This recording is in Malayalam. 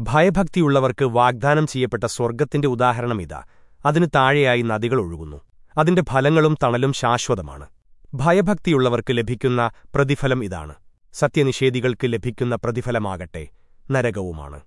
ഭയഭക്തിയുള്ളവർക്ക് വാഗ്ദാനം ചെയ്യപ്പെട്ട സ്വർഗത്തിന്റെ ഉദാഹരണം ഇതാ. അതിനു താഴെയായി നദികൾ ഒഴുകുന്നു. അതിന്റെ ഫലങ്ങളും തണലും ശാശ്വതമാണ്. ഭയഭക്തിയുള്ളവർക്ക് ലഭിക്കുന്ന പ്രതിഫലം ഇതാണ്. സത്യനിഷേധികൾക്ക് ലഭിക്കുന്ന പ്രതിഫലമാകട്ടെ. നരകവുമാണ്.